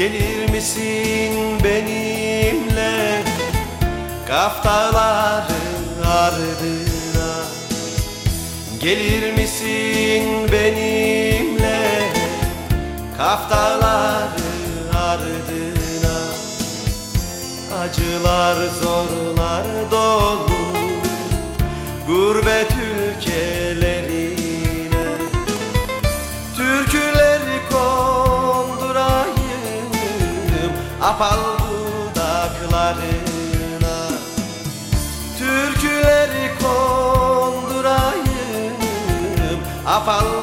Gelir misin benimle. Kaf ardına. Gelir misin benimle. Kaf ardına. Acılar zorlar dolu. Gurbet ülkelerine Apal dudaklarına Türküleri kondurayım. Apal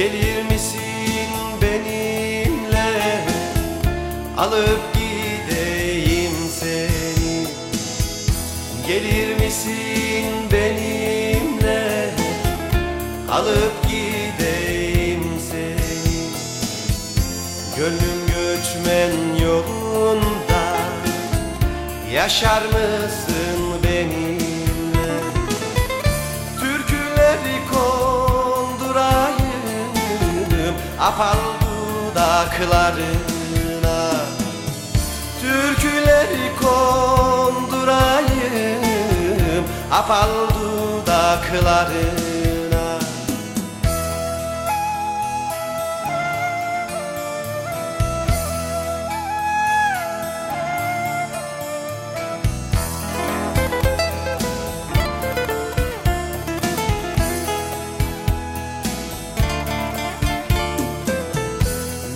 Gelir misin benimle? Alıp gideyim seni. Gelir misin benimle? Alıp gideyim seni. Gönlüm göçmen yolunda. Yaşar mısın benimle Apal dudaklarına Türküleri kondurayım. Apal dudaklarına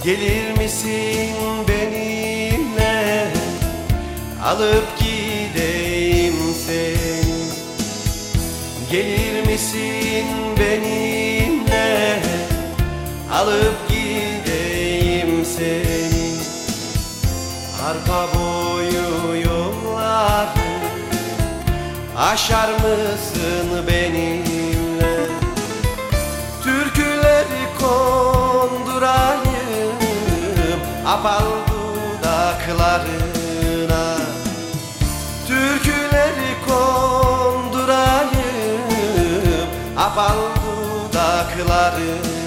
Gelir misin benimle? Alıp gideyim seni. Gelir misin benimle? Alıp gideyim seni. Arpa boyu yolları Aşar mısın benimle Apal dudaklarına. Türküleri kondurayım Apal dudaklarına